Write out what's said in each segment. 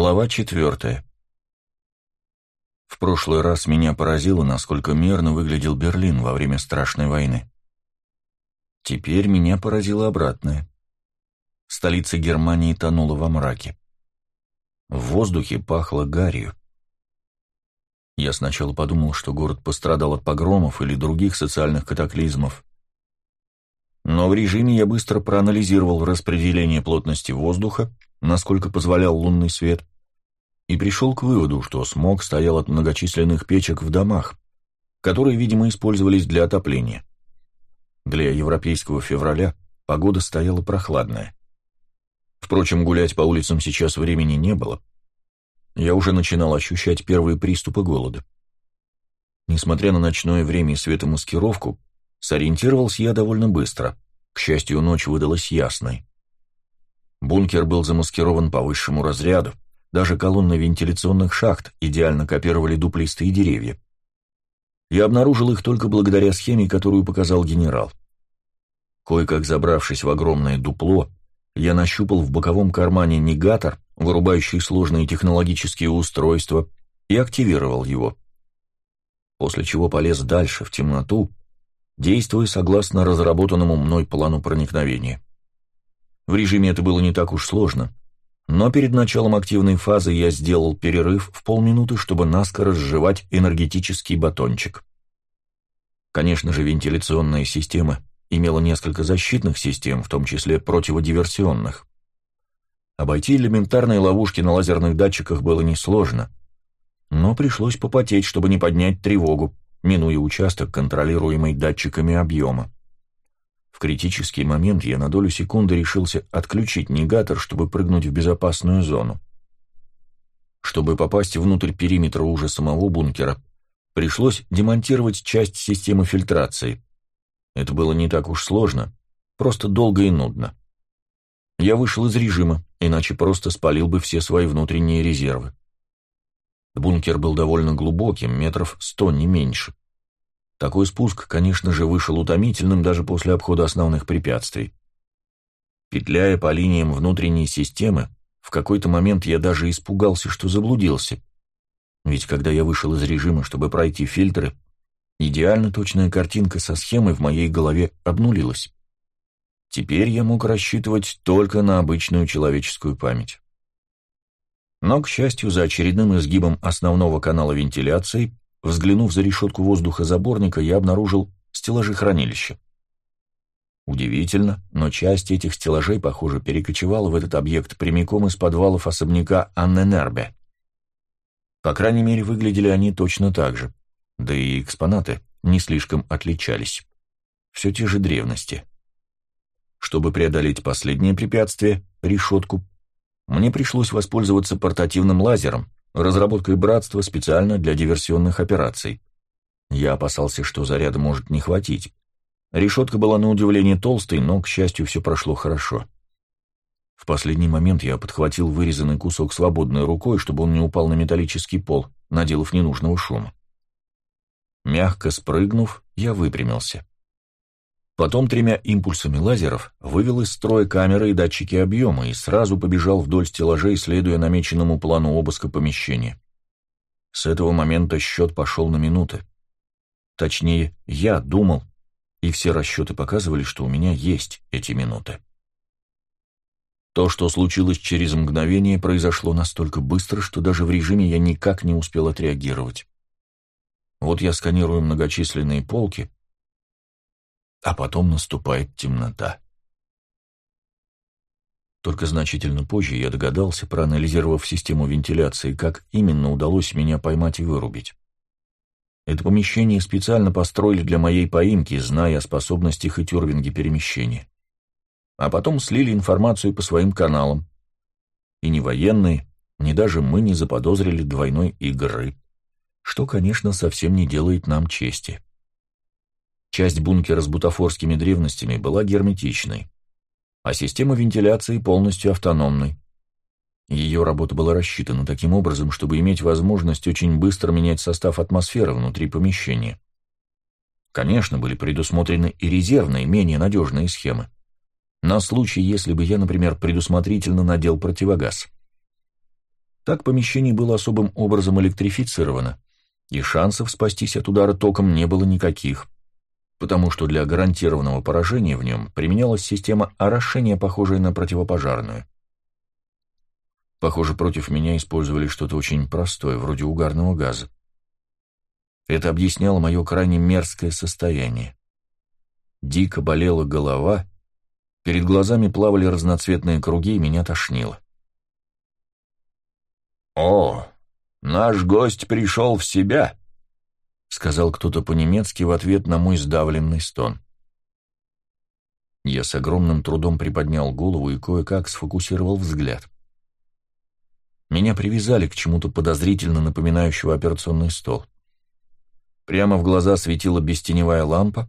Глава четвертая. В прошлый раз меня поразило, насколько мирно выглядел Берлин во время страшной войны. Теперь меня поразило обратное. Столица Германии тонула во мраке. В воздухе пахло гарью. Я сначала подумал, что город пострадал от погромов или других социальных катаклизмов. Но в режиме я быстро проанализировал распределение плотности воздуха, насколько позволял лунный свет, и пришел к выводу, что смог стоял от многочисленных печек в домах, которые, видимо, использовались для отопления. Для европейского февраля погода стояла прохладная. Впрочем, гулять по улицам сейчас времени не было. Я уже начинал ощущать первые приступы голода. Несмотря на ночное время и светомаскировку, сориентировался я довольно быстро. К счастью, ночь выдалась ясной. Бункер был замаскирован по высшему разряду, даже колонны вентиляционных шахт идеально копировали дуплистые деревья. Я обнаружил их только благодаря схеме, которую показал генерал. Кое-как забравшись в огромное дупло, я нащупал в боковом кармане негатор, вырубающий сложные технологические устройства, и активировал его. После чего полез дальше, в темноту, действуя согласно разработанному мной плану проникновения. В режиме это было не так уж сложно, но перед началом активной фазы я сделал перерыв в полминуты, чтобы наскоро сживать энергетический батончик. Конечно же, вентиляционная система имела несколько защитных систем, в том числе противодиверсионных. Обойти элементарные ловушки на лазерных датчиках было несложно, но пришлось попотеть, чтобы не поднять тревогу, минуя участок, контролируемый датчиками объема критический момент я на долю секунды решился отключить негатор, чтобы прыгнуть в безопасную зону. Чтобы попасть внутрь периметра уже самого бункера, пришлось демонтировать часть системы фильтрации. Это было не так уж сложно, просто долго и нудно. Я вышел из режима, иначе просто спалил бы все свои внутренние резервы. Бункер был довольно глубоким, метров сто, не меньше. Такой спуск, конечно же, вышел утомительным даже после обхода основных препятствий. Петляя по линиям внутренней системы, в какой-то момент я даже испугался, что заблудился. Ведь когда я вышел из режима, чтобы пройти фильтры, идеально точная картинка со схемой в моей голове обнулилась. Теперь я мог рассчитывать только на обычную человеческую память. Но, к счастью, за очередным изгибом основного канала вентиляции Взглянув за решетку воздухозаборника, я обнаружил стеллажи хранилища. Удивительно, но часть этих стеллажей, похоже, перекочевала в этот объект прямиком из подвалов особняка Анненербе. По крайней мере, выглядели они точно так же, да и экспонаты не слишком отличались. Все те же древности. Чтобы преодолеть последнее препятствие, решетку, мне пришлось воспользоваться портативным лазером, разработкой братства специально для диверсионных операций. Я опасался, что заряда может не хватить. Решетка была на удивление толстой, но, к счастью, все прошло хорошо. В последний момент я подхватил вырезанный кусок свободной рукой, чтобы он не упал на металлический пол, наделав ненужного шума. Мягко спрыгнув, я выпрямился. Потом тремя импульсами лазеров вывел из строя камеры и датчики объема и сразу побежал вдоль стеллажей, следуя намеченному плану обыска помещения. С этого момента счет пошел на минуты. Точнее, я думал, и все расчеты показывали, что у меня есть эти минуты. То, что случилось через мгновение, произошло настолько быстро, что даже в режиме я никак не успел отреагировать. Вот я сканирую многочисленные полки, а потом наступает темнота. Только значительно позже я догадался, проанализировав систему вентиляции, как именно удалось меня поймать и вырубить. Это помещение специально построили для моей поимки, зная о способностях и тюрвинге перемещения. А потом слили информацию по своим каналам. И ни военные, ни даже мы не заподозрили двойной игры, что, конечно, совсем не делает нам чести. Часть бункера с бутафорскими древностями была герметичной, а система вентиляции полностью автономной. Ее работа была рассчитана таким образом, чтобы иметь возможность очень быстро менять состав атмосферы внутри помещения. Конечно, были предусмотрены и резервные, менее надежные схемы. На случай, если бы я, например, предусмотрительно надел противогаз. Так помещение было особым образом электрифицировано, и шансов спастись от удара током не было никаких, потому что для гарантированного поражения в нем применялась система орошения, похожая на противопожарную. Похоже, против меня использовали что-то очень простое, вроде угарного газа. Это объясняло мое крайне мерзкое состояние. Дико болела голова, перед глазами плавали разноцветные круги, и меня тошнило. «О, наш гость пришел в себя», — сказал кто-то по-немецки в ответ на мой сдавленный стон. Я с огромным трудом приподнял голову и кое-как сфокусировал взгляд. Меня привязали к чему-то подозрительно напоминающему операционный стол. Прямо в глаза светила бестеневая лампа,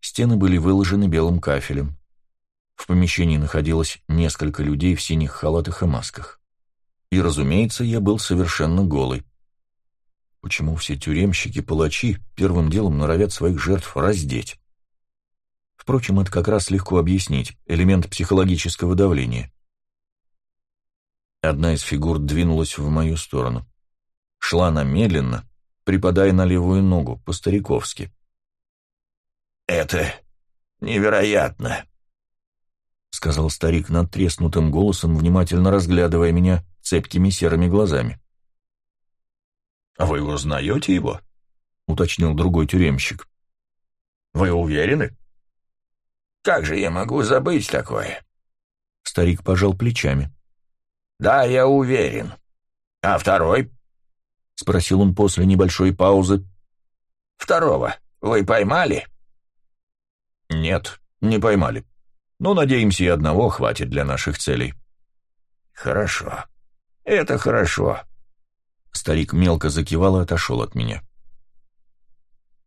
стены были выложены белым кафелем. В помещении находилось несколько людей в синих халатах и масках. И, разумеется, я был совершенно голый. Почему все тюремщики-палачи первым делом норовят своих жертв раздеть? Впрочем, это как раз легко объяснить, элемент психологического давления. Одна из фигур двинулась в мою сторону. Шла она медленно, припадая на левую ногу, по-стариковски. «Это невероятно», — сказал старик надтреснутым голосом, внимательно разглядывая меня цепкими серыми глазами. «Вы узнаете его?» — уточнил другой тюремщик. «Вы уверены?» «Как же я могу забыть такое?» Старик пожал плечами. «Да, я уверен. А второй?» — спросил он после небольшой паузы. «Второго вы поймали?» «Нет, не поймали. Но, надеемся, и одного хватит для наших целей». «Хорошо. Это хорошо». Старик мелко закивал и отошел от меня.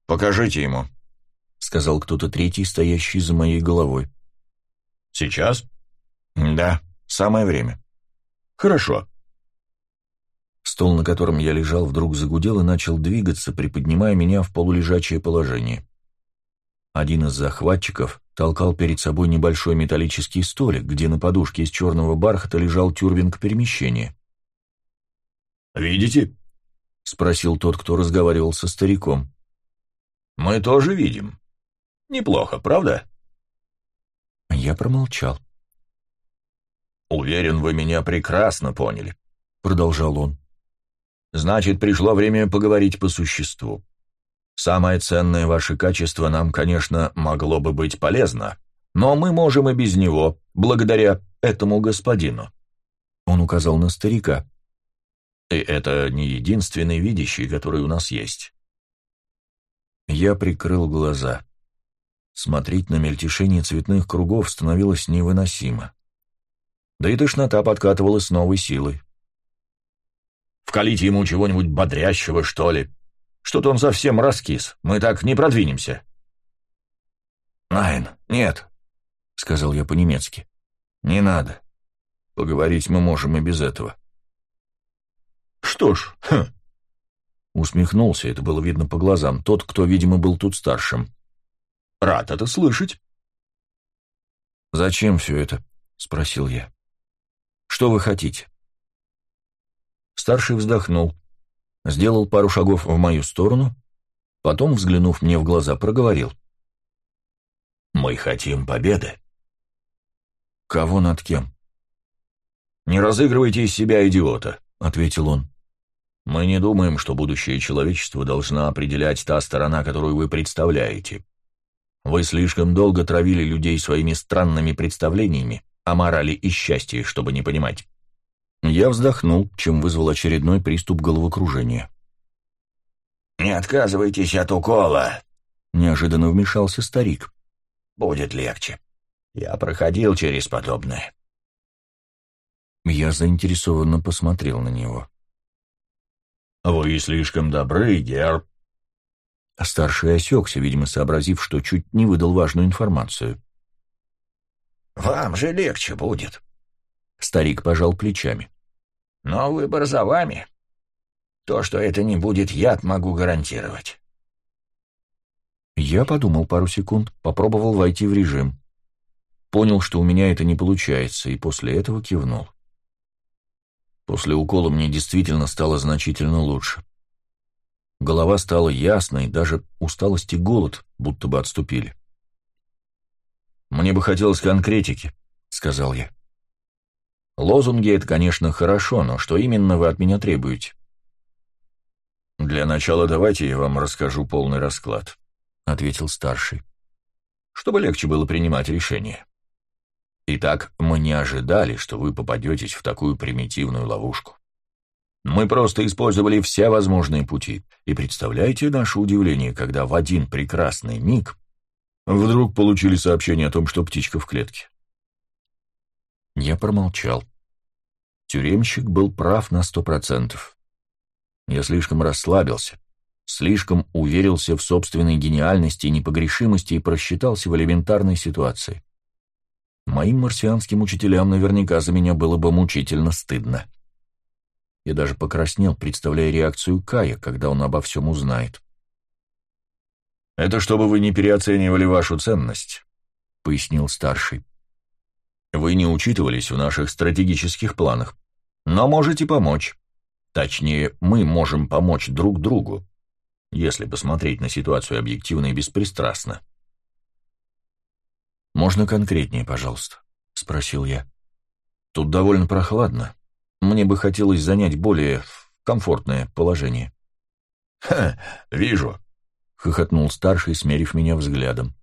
«Покажите ему», — сказал кто-то третий, стоящий за моей головой. «Сейчас?» «Да, самое время». «Хорошо». Стол, на котором я лежал, вдруг загудел и начал двигаться, приподнимая меня в полулежачее положение. Один из захватчиков толкал перед собой небольшой металлический столик, где на подушке из черного бархата лежал тюрбинг перемещения. «Видите?» — спросил тот, кто разговаривал со стариком. «Мы тоже видим. Неплохо, правда?» Я промолчал. «Уверен, вы меня прекрасно поняли», — продолжал он. «Значит, пришло время поговорить по существу. Самое ценное ваше качество нам, конечно, могло бы быть полезно, но мы можем и без него, благодаря этому господину». Он указал на старика. «И это не единственный видящий, который у нас есть». Я прикрыл глаза. Смотреть на мельтешение цветных кругов становилось невыносимо да и тошнота подкатывала с новой силой. «Вкалите ему чего-нибудь бодрящего, что ли? Что-то он совсем раскис, мы так не продвинемся». «Найн, нет», — сказал я по-немецки. «Не надо. Поговорить мы можем и без этого». «Что ж, хм». Усмехнулся, это было видно по глазам, тот, кто, видимо, был тут старшим. «Рад это слышать». «Зачем все это?» — спросил я. Что вы хотите?» Старший вздохнул, сделал пару шагов в мою сторону, потом, взглянув мне в глаза, проговорил. «Мы хотим победы». «Кого над кем?» «Не разыгрывайте из себя идиота», — ответил он. «Мы не думаем, что будущее человечества должна определять та сторона, которую вы представляете. Вы слишком долго травили людей своими странными представлениями, о морали и счастье, чтобы не понимать. Я вздохнул, чем вызвал очередной приступ головокружения. «Не отказывайтесь от укола», — неожиданно вмешался старик. «Будет легче. Я проходил через подобное». Я заинтересованно посмотрел на него. «Вы слишком добры, герб». Старший осекся, видимо, сообразив, что чуть не выдал важную информацию. Вам же легче будет. Старик пожал плечами. Но выбор за вами. То, что это не будет яд, могу гарантировать. Я подумал пару секунд, попробовал войти в режим. Понял, что у меня это не получается, и после этого кивнул. После укола мне действительно стало значительно лучше. Голова стала ясной, даже усталость и голод будто бы отступили. «Мне бы хотелось конкретики», — сказал я. «Лозунги — это, конечно, хорошо, но что именно вы от меня требуете?» «Для начала давайте я вам расскажу полный расклад», — ответил старший, «чтобы легче было принимать решение. Итак, мы не ожидали, что вы попадетесь в такую примитивную ловушку. Мы просто использовали все возможные пути, и представляете наше удивление, когда в один прекрасный миг вдруг получили сообщение о том, что птичка в клетке. Я промолчал. Тюремщик был прав на сто процентов. Я слишком расслабился, слишком уверился в собственной гениальности и непогрешимости и просчитался в элементарной ситуации. Моим марсианским учителям наверняка за меня было бы мучительно стыдно. Я даже покраснел, представляя реакцию Кая, когда он обо всем узнает. «Это чтобы вы не переоценивали вашу ценность», — пояснил старший. «Вы не учитывались в наших стратегических планах, но можете помочь. Точнее, мы можем помочь друг другу, если посмотреть на ситуацию объективно и беспристрастно». «Можно конкретнее, пожалуйста?» — спросил я. «Тут довольно прохладно. Мне бы хотелось занять более комфортное положение». «Ха, вижу», — хохотнул старший, смерив меня взглядом.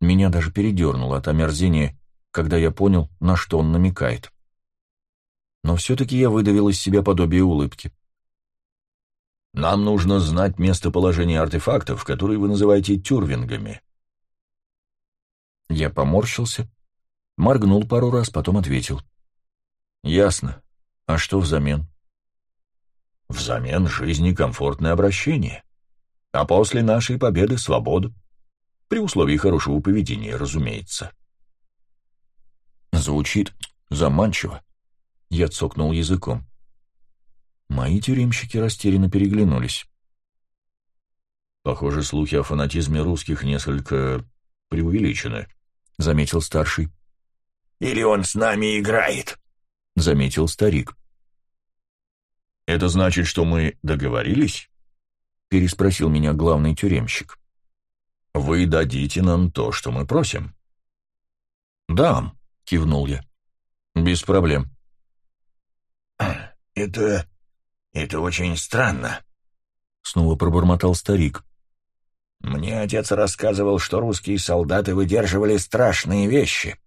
Меня даже передернуло от омерзения, когда я понял, на что он намекает. Но все-таки я выдавил из себя подобие улыбки. «Нам нужно знать местоположение артефактов, которые вы называете тюрвингами». Я поморщился, моргнул пару раз, потом ответил. «Ясно. А что взамен?» «Взамен жизни комфортное обращение», а после нашей победы — свободу. При условии хорошего поведения, разумеется. Звучит заманчиво. Я цокнул языком. Мои тюремщики растерянно переглянулись. «Похоже, слухи о фанатизме русских несколько преувеличены», — заметил старший. «Или он с нами играет», — заметил старик. «Это значит, что мы договорились?» переспросил меня главный тюремщик. «Вы дадите нам то, что мы просим?» «Дам», — кивнул я. «Без проблем». «Это... это очень странно», — снова пробормотал старик. «Мне отец рассказывал, что русские солдаты выдерживали страшные вещи,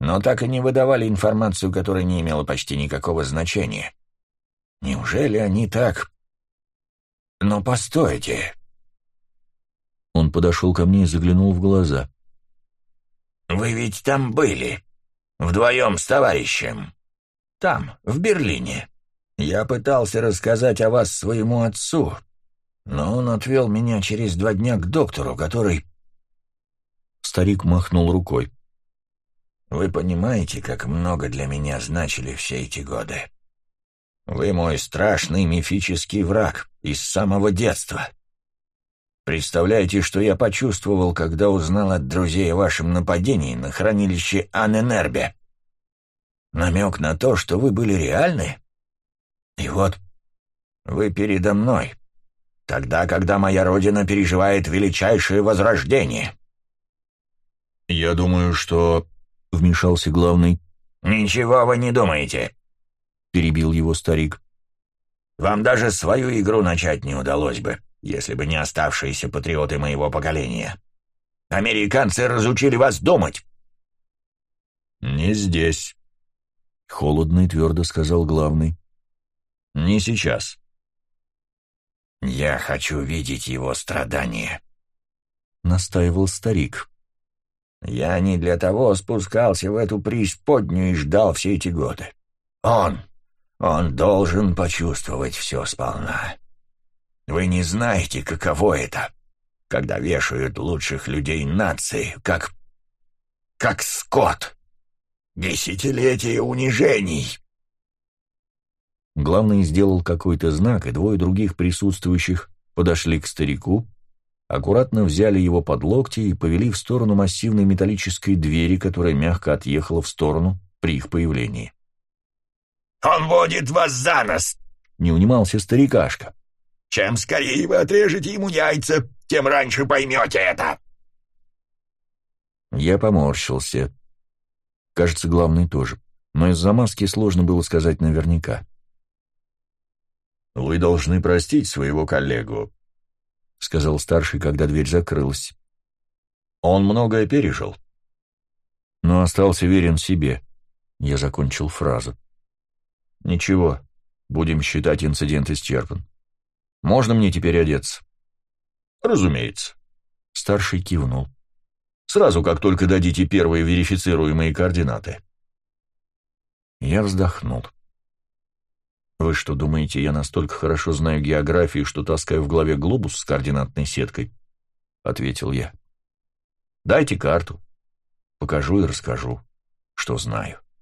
но так и не выдавали информацию, которая не имела почти никакого значения. Неужели они так «Но постойте!» Он подошел ко мне и заглянул в глаза. «Вы ведь там были, вдвоем с товарищем. Там, в Берлине. Я пытался рассказать о вас своему отцу, но он отвел меня через два дня к доктору, который...» Старик махнул рукой. «Вы понимаете, как много для меня значили все эти годы?» Вы мой страшный мифический враг из самого детства. Представляете, что я почувствовал, когда узнал от друзей о вашем нападении на хранилище Анненербе? Намек на то, что вы были реальны? И вот вы передо мной, тогда, когда моя родина переживает величайшее возрождение. «Я думаю, что...» — вмешался главный. «Ничего вы не думаете. — перебил его старик. «Вам даже свою игру начать не удалось бы, если бы не оставшиеся патриоты моего поколения. Американцы разучили вас думать». «Не здесь», — холодно и твердо сказал главный. «Не сейчас». «Я хочу видеть его страдания», — настаивал старик. «Я не для того спускался в эту преисподнюю и ждал все эти годы. Он, он должен почувствовать все сполна. Вы не знаете, каково это, когда вешают лучших людей нации, как... как скот. Десятилетия унижений. Главный сделал какой-то знак, и двое других присутствующих подошли к старику, аккуратно взяли его под локти и повели в сторону массивной металлической двери, которая мягко отъехала в сторону при их появлении. Он водит вас за нос!» — не унимался старикашка. «Чем скорее вы отрежете ему яйца, тем раньше поймете это!» Я поморщился. Кажется, главный тоже. Но из-за маски сложно было сказать наверняка. «Вы должны простить своего коллегу», — сказал старший, когда дверь закрылась. «Он многое пережил». Но остался верен себе. Я закончил фразу. «Ничего, будем считать инцидент исчерпан. Можно мне теперь одеться?» «Разумеется». Старший кивнул. Сразу, как только дадите первые верифицируемые координаты. Я вздохнул. Вы что, думаете, я настолько хорошо знаю географию, что таскаю в голове глобус с координатной сеткой? Ответил я. Дайте карту. Покажу и расскажу, что знаю.